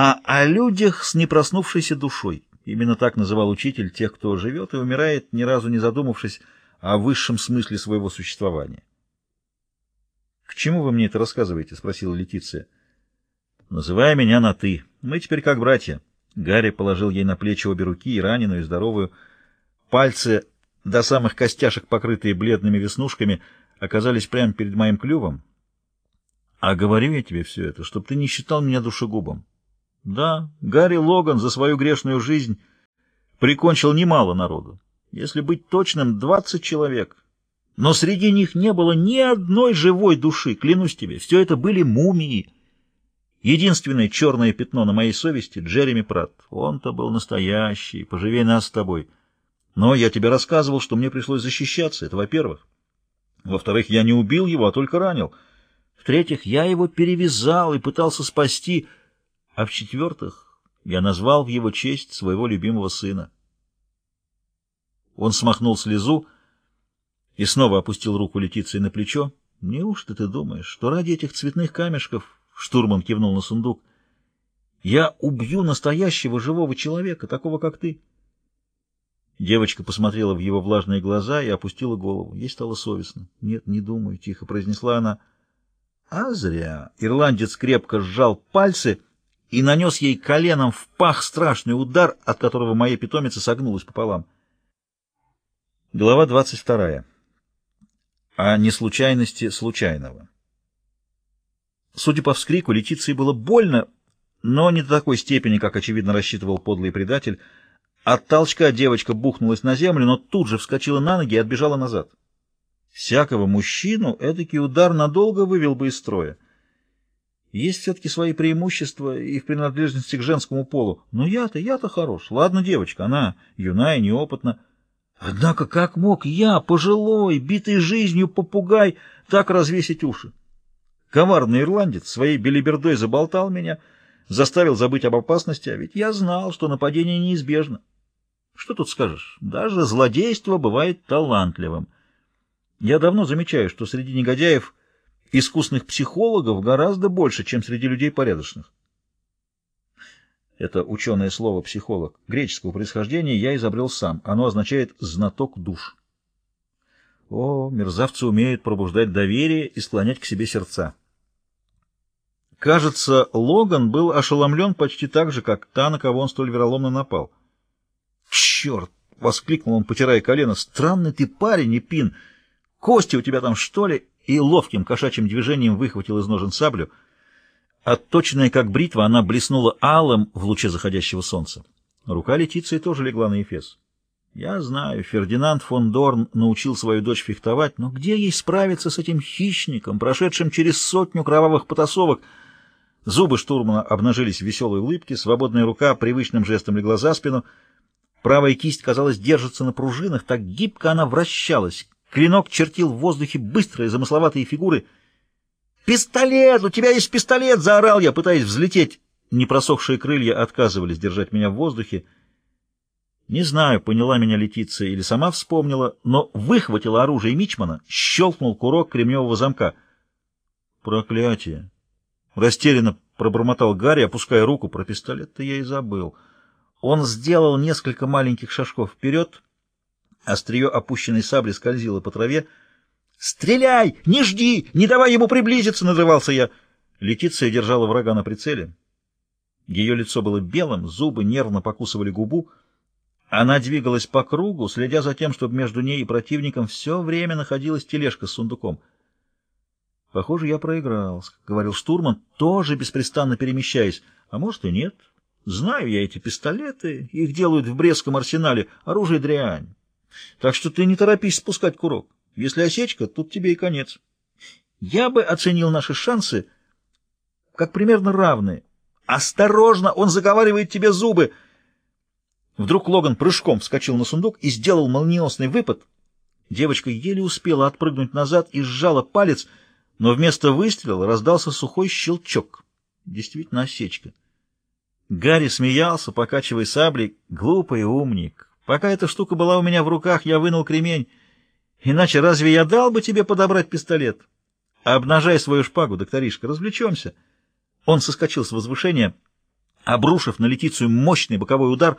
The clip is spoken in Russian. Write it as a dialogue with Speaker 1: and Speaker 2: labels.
Speaker 1: а о людях с непроснувшейся душой. Именно так называл учитель тех, кто живет и умирает, ни разу не задумавшись о высшем смысле своего существования. — К чему вы мне это рассказываете? — спросила Летиция. — Называй меня на «ты». Мы теперь как братья. Гарри положил ей на плечи обе руки, и раненую, и здоровую. Пальцы, до самых костяшек покрытые бледными веснушками, оказались прямо перед моим клювом. А говорю я тебе все это, чтобы ты не считал меня душегубом. Да, Гарри Логан за свою грешную жизнь прикончил немало народу. Если быть точным, двадцать человек. Но среди них не было ни одной живой души, клянусь тебе. Все это были мумии. Единственное черное пятно на моей совести — Джереми Пратт. Он-то был настоящий, поживей нас с тобой. Но я тебе рассказывал, что мне пришлось защищаться, это во-первых. Во-вторых, я не убил его, а только ранил. В-третьих, я его перевязал и пытался спасти — а в-четвертых, я назвал в его честь своего любимого сына. Он смахнул слезу и снова опустил руку Летиции на плечо. «Неужто ты думаешь, что ради этих цветных камешков...» — штурман кивнул на сундук. «Я убью настоящего живого человека, такого, как ты». Девочка посмотрела в его влажные глаза и опустила голову. Ей стало совестно. «Нет, не думаю», — тихо произнесла она. «А зря». Ирландец крепко сжал пальцы и нанес ей коленом в пах страшный удар, от которого моя питомица согнулась пополам. Глава 22. О неслучайности случайного. Судя по вскрику, Летиции было больно, но не до такой степени, как, очевидно, рассчитывал подлый предатель. От толчка девочка бухнулась на землю, но тут же вскочила на ноги и отбежала назад. Всякого мужчину эдакий удар надолго вывел бы из строя. Есть все-таки свои преимущества и в принадлежности к женскому полу. Но я-то, я-то хорош. Ладно, девочка, она юная неопытна. Однако как мог я, пожилой, битый жизнью попугай, так развесить уши? Коварный ирландец своей белибердой заболтал меня, заставил забыть об опасности, а ведь я знал, что нападение неизбежно. Что тут скажешь? Даже злодейство бывает талантливым. Я давно замечаю, что среди негодяев искусных психологов гораздо больше, чем среди людей порядочных. Это ученое слово «психолог» греческого происхождения я изобрел сам. Оно означает «знаток душ». О, мерзавцы умеют пробуждать доверие и склонять к себе сердца. Кажется, Логан был ошеломлен почти так же, как та, на кого он столь вероломно напал. «Черт!» — воскликнул он, потирая колено. «Странный ты парень, Ипин! Кости у тебя там, что ли?» И ловким кошачьим движением выхватил из ножен саблю. Отточенная как бритва, она блеснула алым в луче заходящего солнца. Рука Летиции тоже легла на эфес. Я знаю, Фердинанд фон Дорн научил свою дочь фехтовать, но где ей справиться с этим хищником, прошедшим через сотню кровавых потасовок? Зубы штурмана обнажились в веселой улыбке, свободная рука привычным жестом легла за спину, правая кисть, казалось, держится на пружинах, так гибко она вращалась, Клинок чертил в воздухе быстрые замысловатые фигуры. «Пистолет! У тебя есть пистолет!» — заорал я, пытаясь взлететь. Непросохшие крылья отказывались держать меня в воздухе. Не знаю, поняла меня Летиция или сама вспомнила, но выхватила оружие Мичмана, щелкнул курок кремневого замка. «Проклятие!» Растерянно пробормотал Гарри, опуская руку. Про пистолет-то я и забыл. Он сделал несколько маленьких шажков вперед — Острие опущенной сабли скользило по траве. «Стреляй! Не жди! Не давай ему приблизиться!» — надрывался я. Летиция держала врага на прицеле. Ее лицо было белым, зубы нервно покусывали губу. Она двигалась по кругу, следя за тем, чтобы между ней и противником все время находилась тележка с сундуком. «Похоже, я проиграл», — говорил штурман, тоже беспрестанно перемещаясь. «А может и нет. Знаю я эти пистолеты, их делают в Брестском арсенале. Оружие дрянь. Так что ты не торопись спускать курок. Если осечка, тут тебе и конец. Я бы оценил наши шансы как примерно равные. Осторожно, он заговаривает тебе зубы. Вдруг Логан прыжком вскочил на сундук и сделал молниеносный выпад. Девочка еле успела отпрыгнуть назад и сжала палец, но вместо выстрела раздался сухой щелчок. Действительно осечка. Гарри смеялся, покачивая саблей. Глупый умник. Пока эта штука была у меня в руках, я вынул кремень. Иначе разве я дал бы тебе подобрать пистолет? Обнажай свою шпагу, докторишка, развлечемся. Он соскочил с возвышения. Обрушив на Летицию мощный боковой удар,